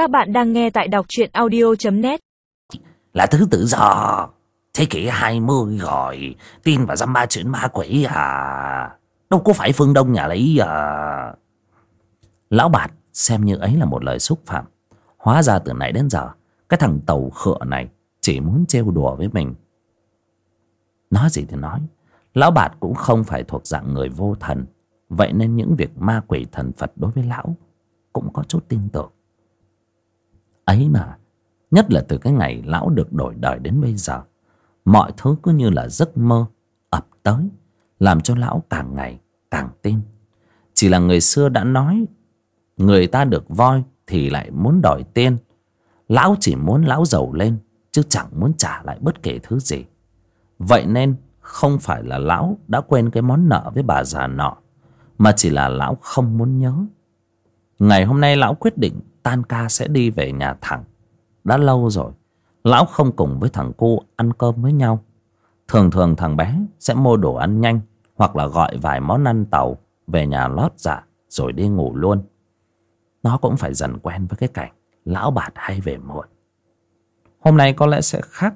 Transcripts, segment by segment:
Các bạn đang nghe tại đọc truyện audio.net Là thứ tự do. Thế kỷ 20 rồi. Tin vào dăm ba chuyện ma quỷ à. Đâu có phải phương Đông nhà lấy à. Lão bạt xem như ấy là một lời xúc phạm. Hóa ra từ nãy đến giờ, Cái thằng tàu khựa này Chỉ muốn trêu đùa với mình. Nói gì thì nói. Lão bạt cũng không phải thuộc dạng người vô thần. Vậy nên những việc ma quỷ thần Phật đối với lão Cũng có chút tin tưởng. Ấy mà. Nhất là từ cái ngày lão được đổi đời đến bây giờ. Mọi thứ cứ như là giấc mơ ập tới, Làm cho lão càng ngày càng tin. Chỉ là người xưa đã nói, Người ta được voi thì lại muốn đòi tiên. Lão chỉ muốn lão giàu lên, Chứ chẳng muốn trả lại bất kể thứ gì. Vậy nên không phải là lão đã quên cái món nợ với bà già nọ, Mà chỉ là lão không muốn nhớ. Ngày hôm nay lão quyết định tan ca sẽ đi về nhà thẳng, Đã lâu rồi Lão không cùng với thằng cu ăn cơm với nhau. Thường thường thằng bé sẽ mua đồ ăn nhanh Hoặc là gọi vài món ăn tàu Về nhà lót dạ Rồi đi ngủ luôn. Nó cũng phải dần quen với cái cảnh Lão bạt hay về muộn. Hôm nay có lẽ sẽ khác.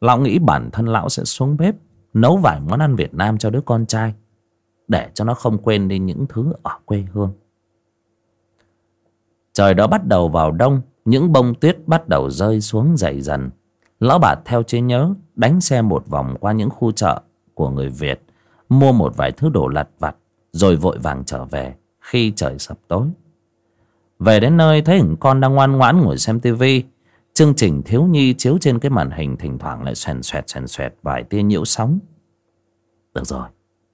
Lão nghĩ bản thân lão sẽ xuống bếp Nấu vài món ăn Việt Nam cho đứa con trai Để cho nó không quên đi những thứ ở quê hương. Trời đó bắt đầu vào đông, Những bông tuyết bắt đầu rơi xuống dày dần. Lão bà theo trí nhớ, Đánh xe một vòng qua những khu chợ Của người Việt, Mua một vài thứ đồ lặt vặt, Rồi vội vàng trở về Khi trời sập tối. Về đến nơi, thấy hình con đang ngoan ngoãn ngồi xem tivi Chương trình thiếu nhi chiếu trên cái màn hình Thỉnh thoảng lại xoèn xoẹt xoèn xoẹt Vài tia nhiễu sóng. Được rồi,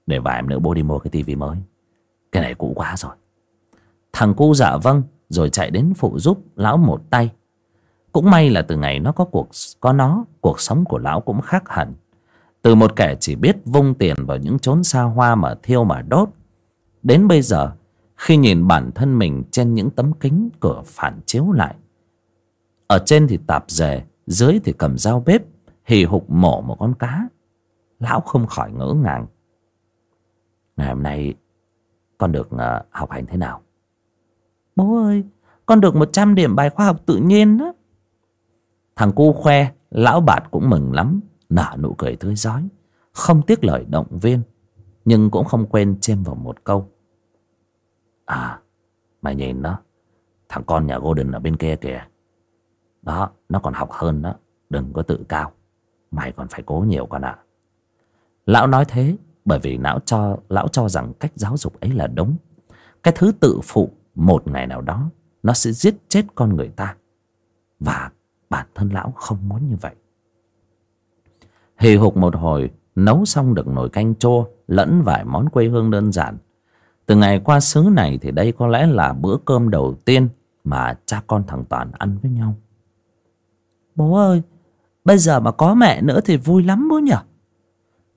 Để vài em nữa bố đi mua cái tivi mới. Cái này cũ quá rồi. Thằng cu dạ vâng rồi chạy đến phụ giúp lão một tay. Cũng may là từ ngày nó có cuộc, có nó, cuộc sống của lão cũng khác hẳn. Từ một kẻ chỉ biết vung tiền vào những chốn xa hoa mà thiêu mà đốt, đến bây giờ, khi nhìn bản thân mình trên những tấm kính cửa phản chiếu lại, ở trên thì tạp dề, dưới thì cầm dao bếp, hì hục mổ một con cá, lão không khỏi ngỡ ngàng. Ngày hôm nay, con được ờ, học hành thế nào? Bố ơi, con được 100 điểm bài khoa học tự nhiên đó. Thằng cu khoe, lão bạt cũng mừng lắm, nở nụ cười tươi giói không tiếc lời động viên, nhưng cũng không quên chêm vào một câu. À, mày nhìn đó thằng con nhà Golden ở bên kia kìa. Đó, nó còn học hơn đó, đừng có tự cao, mày còn phải cố nhiều con ạ. Lão nói thế bởi vì lão cho lão cho rằng cách giáo dục ấy là đúng. Cái thứ tự phụ một ngày nào đó nó sẽ giết chết con người ta. Và bản thân lão không muốn như vậy. Hì hục một hồi nấu xong được nồi canh chua lẫn vài món quê hương đơn giản. Từ ngày qua xứ này thì đây có lẽ là bữa cơm đầu tiên mà cha con thằng toàn ăn với nhau. Bố ơi bây giờ mà có mẹ nữa thì vui lắm bố nhỉ?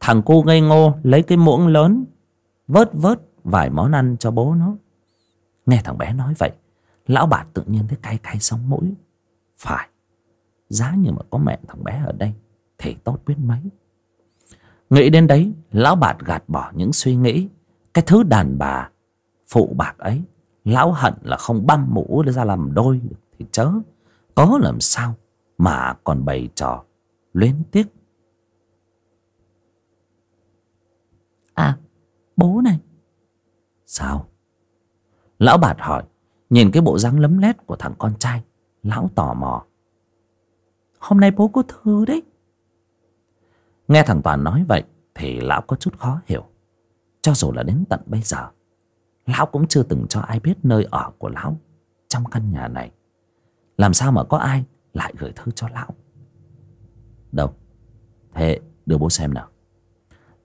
Thằng cu ngây ngô lấy cái muỗng lớn vớt vớt vài món ăn cho bố nó Nghe thằng bé nói vậy, Lão bạt tự nhiên thấy cay cay sống mũi. Phải, Giá như mà có mẹ thằng bé ở đây Thì tốt biết mấy. Nghĩ đến đấy, Lão bạt gạt bỏ những suy nghĩ. Cái thứ đàn bà, Phụ bạc ấy, Lão hận là không băm mũ ra làm đôi Thì chớ. Có làm sao Mà còn bày trò Luyến tiếc. À bố này. Sao? Lão bạt hỏi, Nhìn cái bộ dáng lấm lét của thằng con trai. Lão tò mò. Hôm nay bố có thư đấy. Nghe thằng Toàn nói vậy Thì lão có chút khó hiểu. Cho dù là đến tận bây giờ, Lão cũng chưa từng cho ai biết nơi ở của lão Trong căn nhà này. Làm sao mà có ai lại gửi thư cho lão? Đâu? Thế đưa bố xem nào.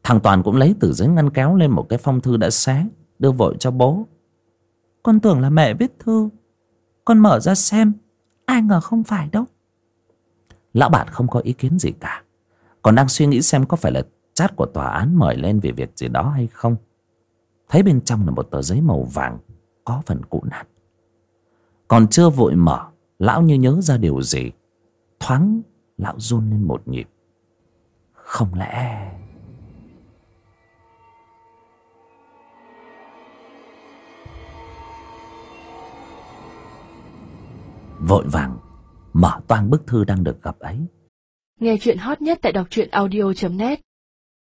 Thằng Toàn cũng lấy từ dưới ngăn kéo lên một cái phong thư đã xé, Đưa vội cho bố con tưởng là mẹ viết thư. Con mở ra xem, Ai ngờ không phải đâu. Lão bạn không có ý kiến gì cả. Còn đang suy nghĩ xem có phải là chat của tòa án mời lên vì việc gì đó hay không. Thấy bên trong là một tờ giấy màu vàng, Có phần cũ nát. Còn chưa vội mở, Lão như nhớ ra điều gì, Thoáng lão run lên một nhịp. Không lẽ vội vàng mở toang bức thư đang được gặp ấy. Nghe chuyện hot nhất tại đọc truyện audio.net